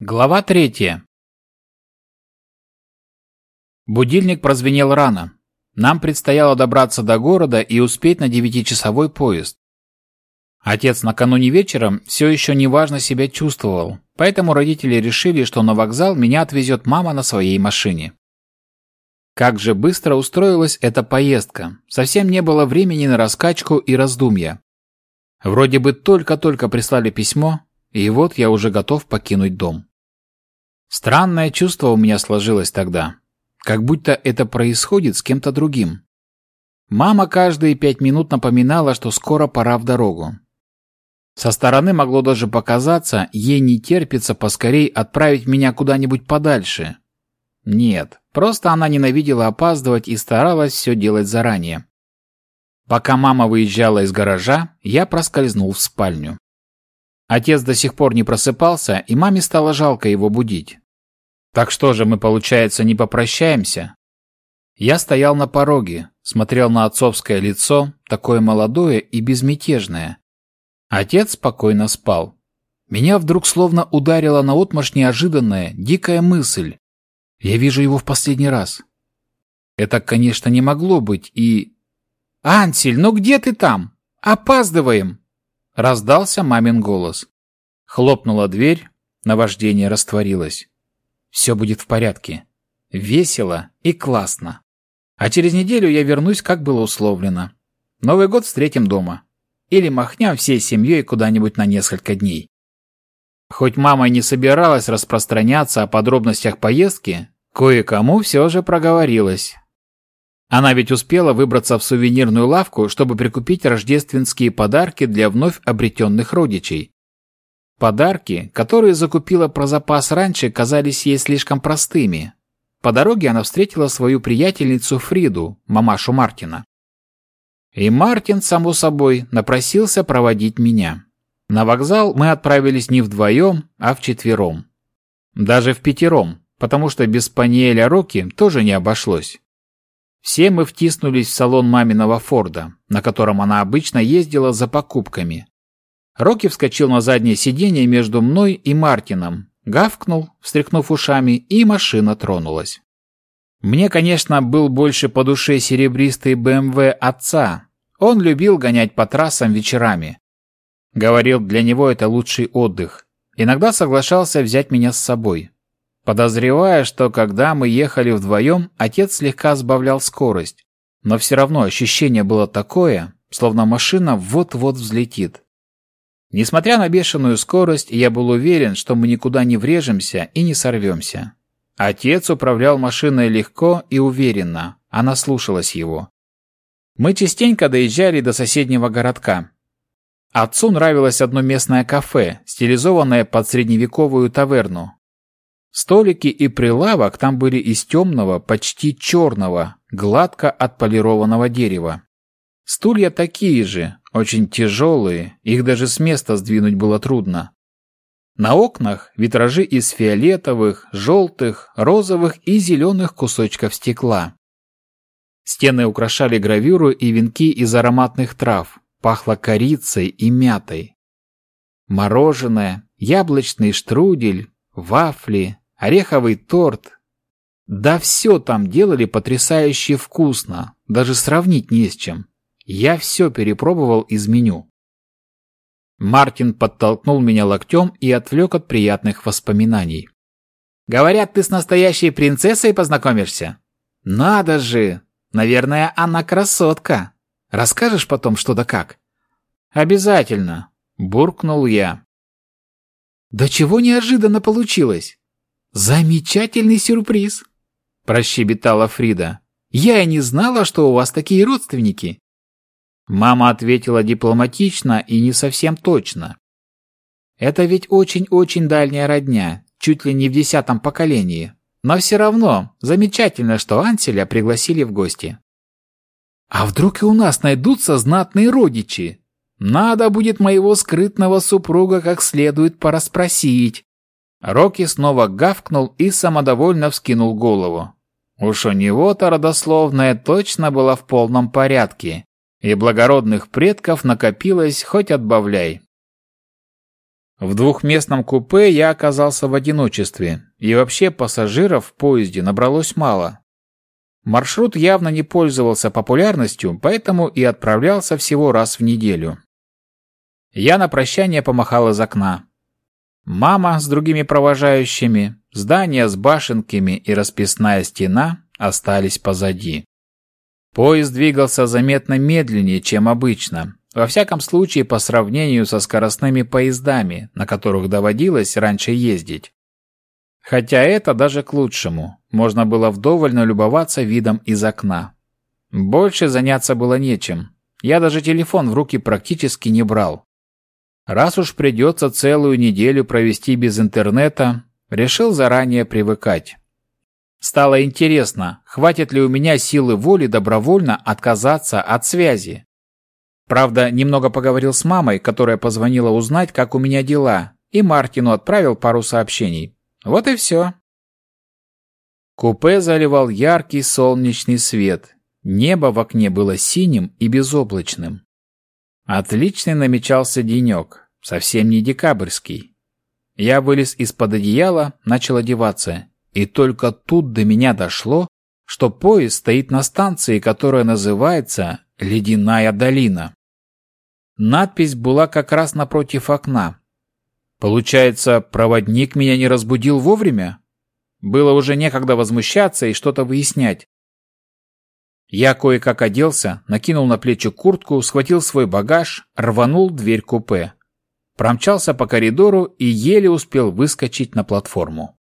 Глава третья. Будильник прозвенел рано. Нам предстояло добраться до города и успеть на девятичасовой поезд. Отец накануне вечером все еще неважно себя чувствовал, поэтому родители решили, что на вокзал меня отвезет мама на своей машине. Как же быстро устроилась эта поездка. Совсем не было времени на раскачку и раздумья. Вроде бы только-только прислали письмо, и вот я уже готов покинуть дом. Странное чувство у меня сложилось тогда. Как будто это происходит с кем-то другим. Мама каждые пять минут напоминала, что скоро пора в дорогу. Со стороны могло даже показаться, ей не терпится поскорей отправить меня куда-нибудь подальше. Нет, просто она ненавидела опаздывать и старалась все делать заранее. Пока мама выезжала из гаража, я проскользнул в спальню. Отец до сих пор не просыпался, и маме стало жалко его будить. Так что же мы, получается, не попрощаемся? Я стоял на пороге, смотрел на отцовское лицо, такое молодое и безмятежное. Отец спокойно спал. Меня вдруг словно ударила наотмашь неожиданная, дикая мысль. Я вижу его в последний раз. Это, конечно, не могло быть, и... «Ансель, ну где ты там? Опаздываем!» Раздался мамин голос. Хлопнула дверь, наваждение растворилось. Все будет в порядке. Весело и классно. А через неделю я вернусь, как было условлено. Новый год встретим дома. Или махнем всей семьей куда-нибудь на несколько дней. Хоть мама и не собиралась распространяться о подробностях поездки, кое-кому все же проговорилась. Она ведь успела выбраться в сувенирную лавку, чтобы прикупить рождественские подарки для вновь обретенных родичей. Подарки, которые закупила про запас раньше, казались ей слишком простыми. По дороге она встретила свою приятельницу Фриду, мамашу Мартина. И Мартин, само собой, напросился проводить меня. На вокзал мы отправились не вдвоем, а вчетвером. Даже в пятером, потому что без Паниэля Рокки тоже не обошлось. Все мы втиснулись в салон маминого Форда, на котором она обычно ездила за покупками. Рокки вскочил на заднее сиденье между мной и Мартином, гавкнул, встряхнув ушами, и машина тронулась. Мне, конечно, был больше по душе серебристый БМВ отца. Он любил гонять по трассам вечерами. Говорил, для него это лучший отдых. Иногда соглашался взять меня с собой. Подозревая, что когда мы ехали вдвоем, отец слегка сбавлял скорость. Но все равно ощущение было такое, словно машина вот-вот взлетит. Несмотря на бешеную скорость, я был уверен, что мы никуда не врежемся и не сорвемся. Отец управлял машиной легко и уверенно, она слушалась его. Мы частенько доезжали до соседнего городка. Отцу нравилось одно местное кафе, стилизованное под средневековую таверну, Столики и прилавок там были из темного, почти черного, гладко отполированного дерева. Стулья такие же, очень тяжелые, их даже с места сдвинуть было трудно. На окнах витражи из фиолетовых, желтых, розовых и зеленых кусочков стекла. Стены украшали гравюру и венки из ароматных трав, пахло корицей и мятой. Мороженое, яблочный штрудель, вафли, ореховый торт. Да все там делали потрясающе вкусно, даже сравнить не с чем. Я все перепробовал из меню. Мартин подтолкнул меня локтем и отвлек от приятных воспоминаний. «Говорят, ты с настоящей принцессой познакомишься?» «Надо же! Наверное, она красотка. Расскажешь потом, что да как?» «Обязательно!» – буркнул я. «Да чего неожиданно получилось? «Замечательный сюрприз!» – прощебетала Фрида. «Я и не знала, что у вас такие родственники!» Мама ответила дипломатично и не совсем точно. «Это ведь очень-очень дальняя родня, чуть ли не в десятом поколении. Но все равно замечательно, что Анселя пригласили в гости». «А вдруг и у нас найдутся знатные родичи? Надо будет моего скрытного супруга как следует порасспросить, Рокки снова гавкнул и самодовольно вскинул голову. Уж у него-то родословная точно была в полном порядке, и благородных предков накопилось хоть отбавляй. В двухместном купе я оказался в одиночестве, и вообще пассажиров в поезде набралось мало. Маршрут явно не пользовался популярностью, поэтому и отправлялся всего раз в неделю. Я на прощание помахал из окна. Мама с другими провожающими, здание с башенками и расписная стена остались позади. Поезд двигался заметно медленнее, чем обычно, во всяком случае по сравнению со скоростными поездами, на которых доводилось раньше ездить. Хотя это даже к лучшему. Можно было вдоволь налюбоваться видом из окна. Больше заняться было нечем. Я даже телефон в руки практически не брал. Раз уж придется целую неделю провести без интернета, решил заранее привыкать. Стало интересно, хватит ли у меня силы воли добровольно отказаться от связи. Правда, немного поговорил с мамой, которая позвонила узнать, как у меня дела, и Мартину отправил пару сообщений. Вот и все. Купе заливал яркий солнечный свет. Небо в окне было синим и безоблачным. Отличный намечался денек, совсем не декабрьский. Я вылез из-под одеяла, начал одеваться, и только тут до меня дошло, что поезд стоит на станции, которая называется «Ледяная долина». Надпись была как раз напротив окна, Получается, проводник меня не разбудил вовремя? Было уже некогда возмущаться и что-то выяснять. Я кое-как оделся, накинул на плечи куртку, схватил свой багаж, рванул дверь купе. Промчался по коридору и еле успел выскочить на платформу.